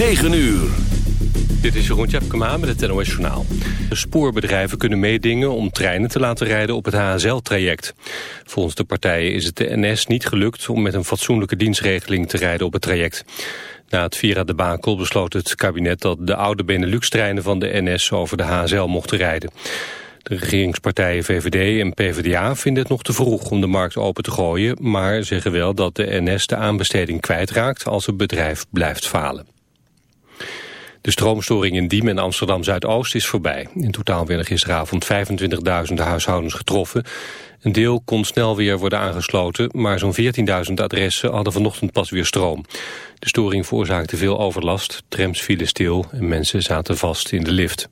9 uur. Dit is Jeroen Tjepkema met het NOS Journaal. De spoorbedrijven kunnen meedingen om treinen te laten rijden op het HSL-traject. Volgens de partijen is het de NS niet gelukt om met een fatsoenlijke dienstregeling te rijden op het traject. Na het Vira-debakel besloot het kabinet dat de oude Benelux-treinen van de NS over de HSL mochten rijden. De regeringspartijen VVD en PvdA vinden het nog te vroeg om de markt open te gooien, maar zeggen wel dat de NS de aanbesteding kwijtraakt als het bedrijf blijft falen. De stroomstoring in Diem en Amsterdam-Zuidoost is voorbij. In totaal werden gisteravond 25.000 huishoudens getroffen. Een deel kon snel weer worden aangesloten, maar zo'n 14.000 adressen hadden vanochtend pas weer stroom. De storing veroorzaakte veel overlast, trams vielen stil en mensen zaten vast in de lift.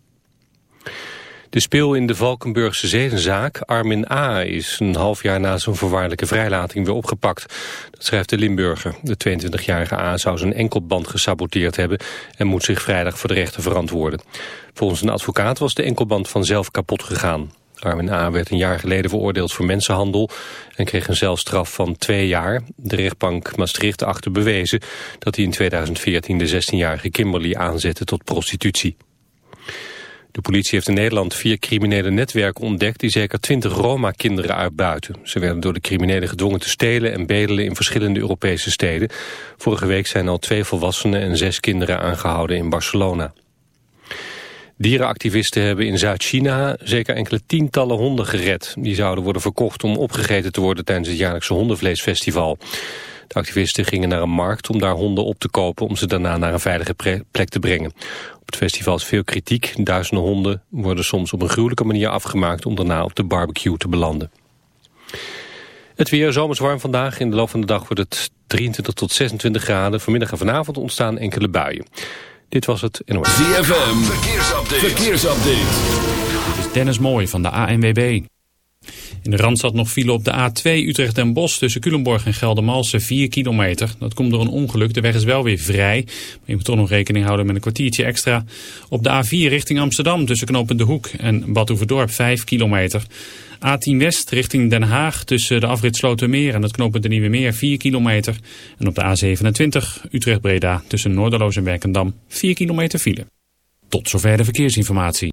De speel in de Valkenburgse zedenzaak, Armin A., is een half jaar na zijn voorwaardelijke vrijlating weer opgepakt. Dat schrijft de Limburger. De 22-jarige A. zou zijn enkelband gesaboteerd hebben en moet zich vrijdag voor de rechter verantwoorden. Volgens een advocaat was de enkelband vanzelf kapot gegaan. Armin A. werd een jaar geleden veroordeeld voor mensenhandel en kreeg een zelfstraf van twee jaar. De rechtbank Maastricht achter bewezen dat hij in 2014 de 16-jarige Kimberly aanzette tot prostitutie. De politie heeft in Nederland vier criminele netwerken ontdekt... die zeker twintig Roma-kinderen uitbuiten. Ze werden door de criminelen gedwongen te stelen en bedelen... in verschillende Europese steden. Vorige week zijn al twee volwassenen en zes kinderen aangehouden in Barcelona. Dierenactivisten hebben in Zuid-China zeker enkele tientallen honden gered. Die zouden worden verkocht om opgegeten te worden tijdens het jaarlijkse hondenvleesfestival. De activisten gingen naar een markt om daar honden op te kopen... om ze daarna naar een veilige plek te brengen. Op het festival is veel kritiek. Duizenden honden worden soms op een gruwelijke manier afgemaakt... om daarna op de barbecue te belanden. Het weer zomers warm vandaag. In de loop van de dag wordt het 23 tot 26 graden. Vanmiddag en vanavond ontstaan enkele buien. Dit was het NOS. ZFM, verkeersupdate. verkeersupdate. Dit is Dennis Mooij van de ANWB. In de Randstad nog file op de A2 Utrecht en Bos tussen Culemborg en Geldermalsen 4 kilometer. Dat komt door een ongeluk. De weg is wel weer vrij. Maar je moet toch nog rekening houden met een kwartiertje extra. Op de A4 richting Amsterdam tussen Knopende Hoek en Badhoevedorp 5 kilometer. A10 West richting Den Haag tussen de afrit Slotermeer en het knooppunt de Nieuwe Meer 4 kilometer. En op de A27 Utrecht-Breda tussen Noorderloos en Werkendam 4 kilometer file. Tot zover de verkeersinformatie.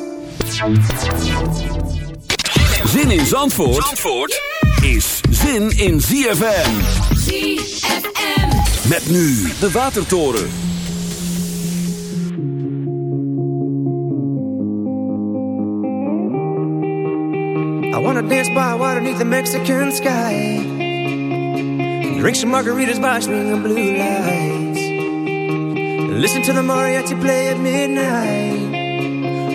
Zin in Zandvoort, Zandvoort is zin in ZFM. ZFM. Met nu de Watertoren. I wanna dance by water beneath the Mexican sky. Drink some margaritas by swinging blue lights. Listen to the mariachi play at midnight.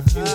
refuge.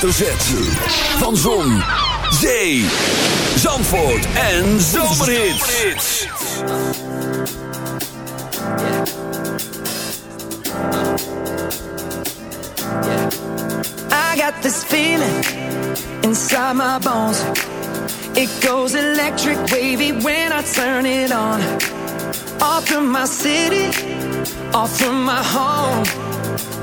hoofdletter Van Zon, Zee, Zandvoort en Zomerhits. I got this feeling inside my bones. It goes electric wavy when I turn it on. Off from my city, off from my home.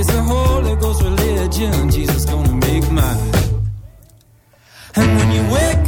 It's a Holy Ghost religion. Jesus gonna make mine. And when you wake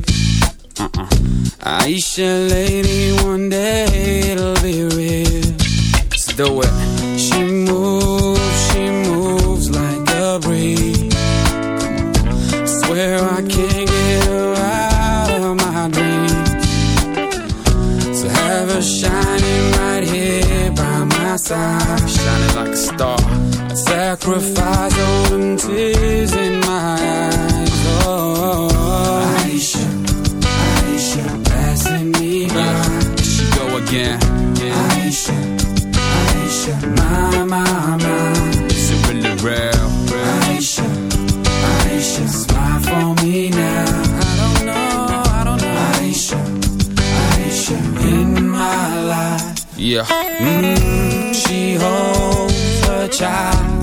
Aisha lady, one day it'll be real. So the way. She moves, she moves like a breeze. Swear I can't get her out of my dreams. So have her shining right here by my side, shining like a star. I sacrifice all them tears in my eyes Yeah. Mm, she holds child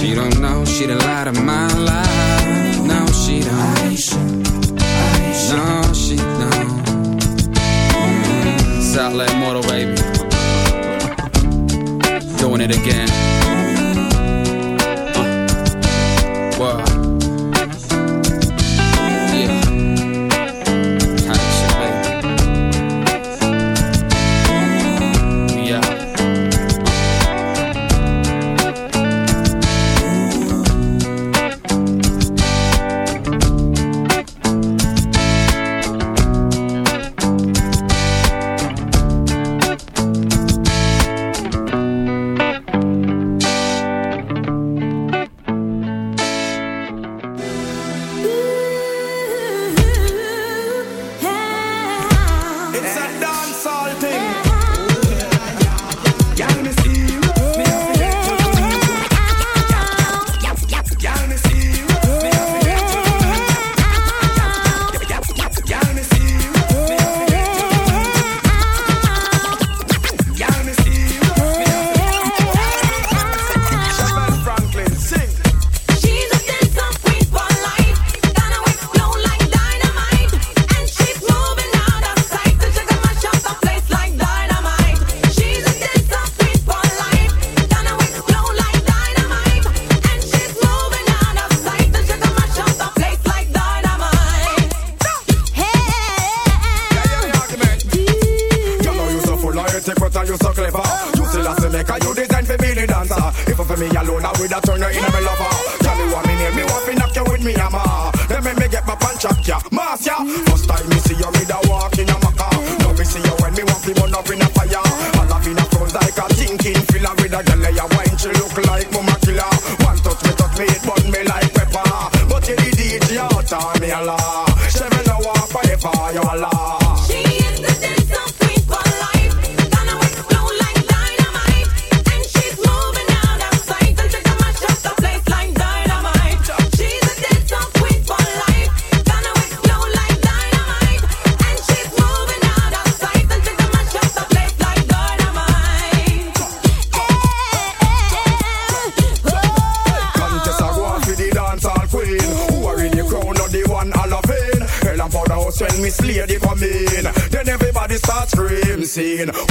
She don't know, she the light of my life. routine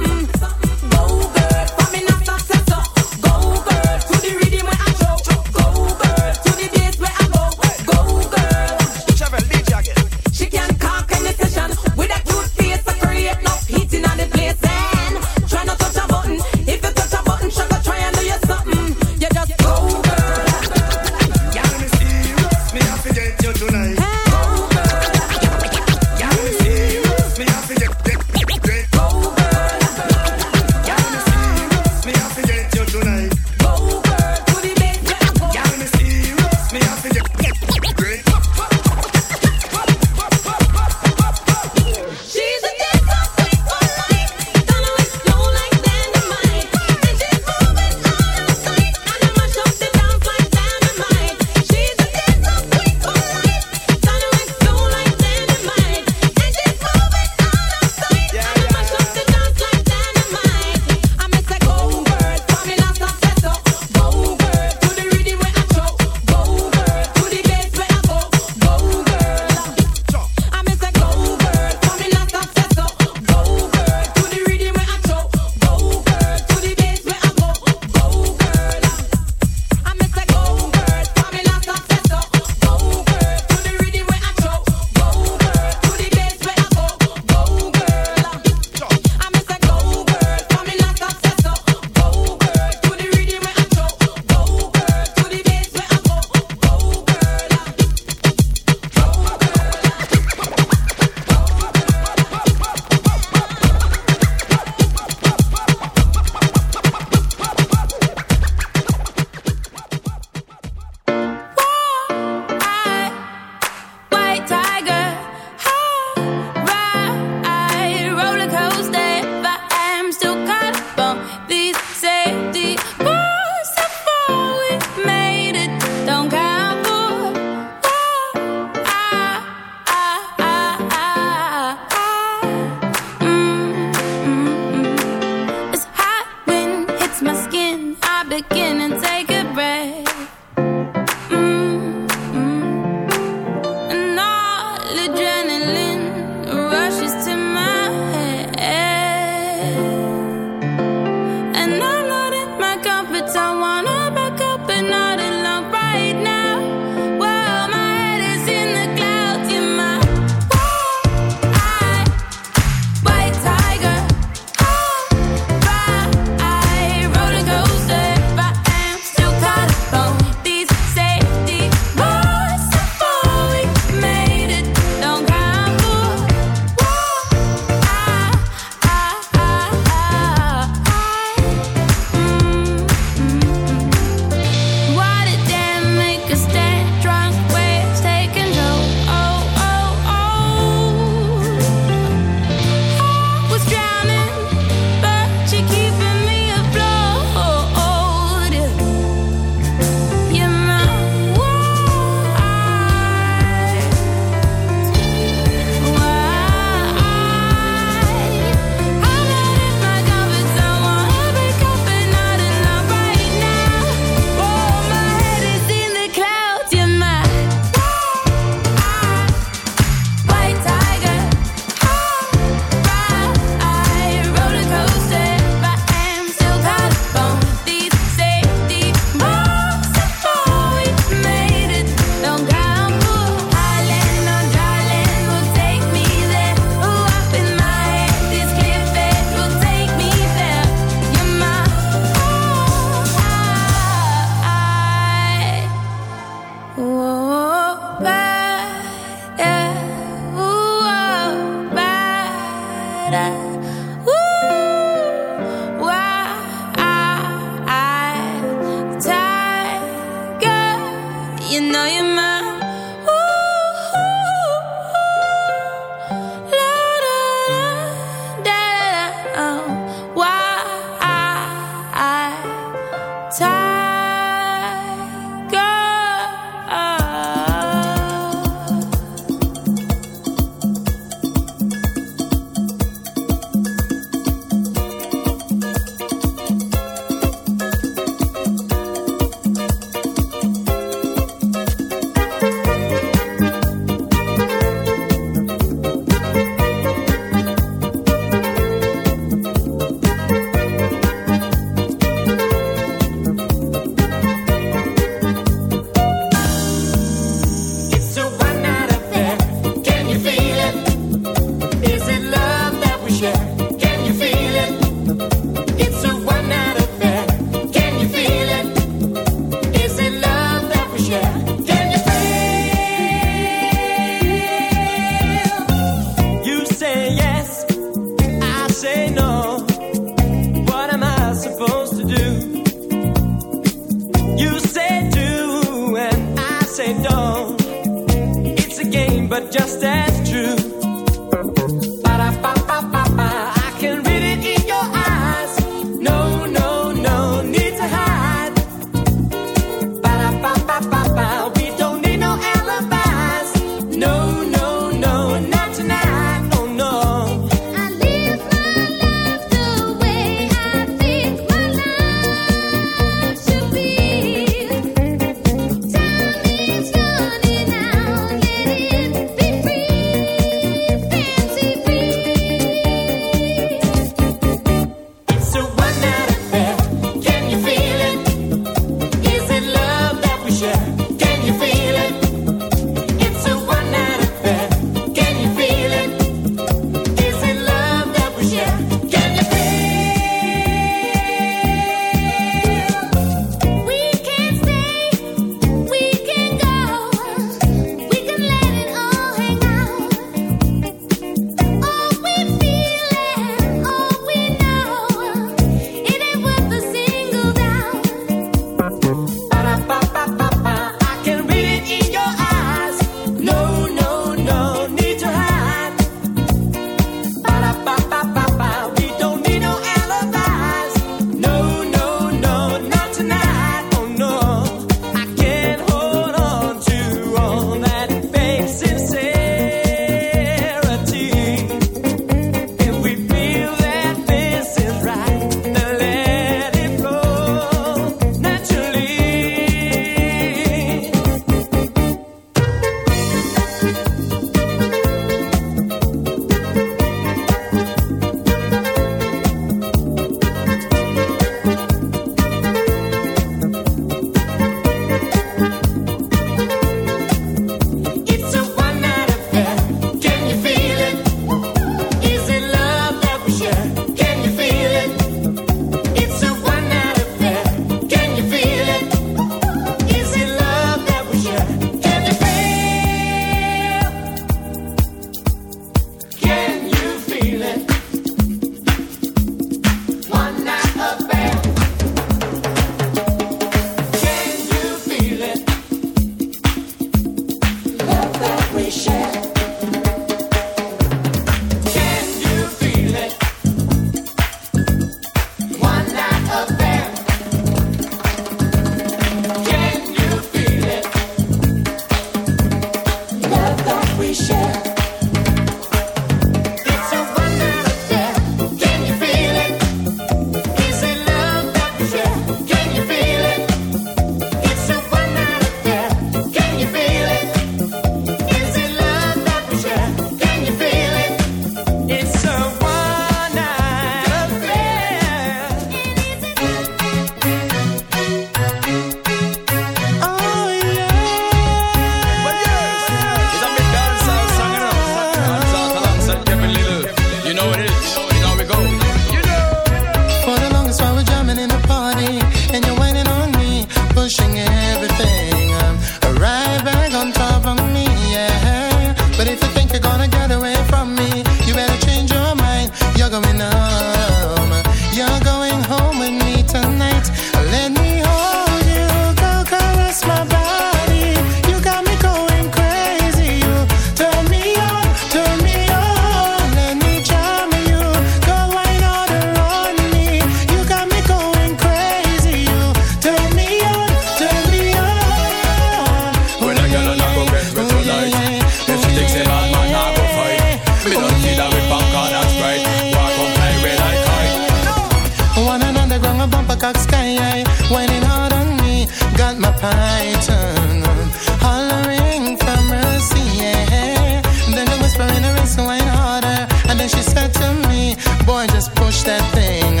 I turn on, hollering for mercy, yeah. Then the whisper in her wrist went harder, and then she said to me, Boy, just push that thing,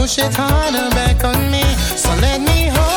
push it harder back on me. So let me hold.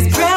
These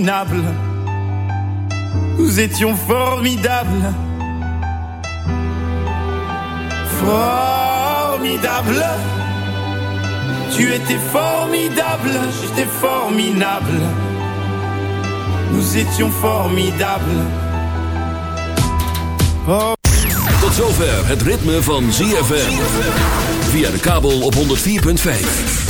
formidable. Nous étions formidables. Formidable. Tu étais formidable, j'étais formidable. Nous étions formidables. Oh. Tot zover het ritme van ZFM. Via de kabel op 104.5.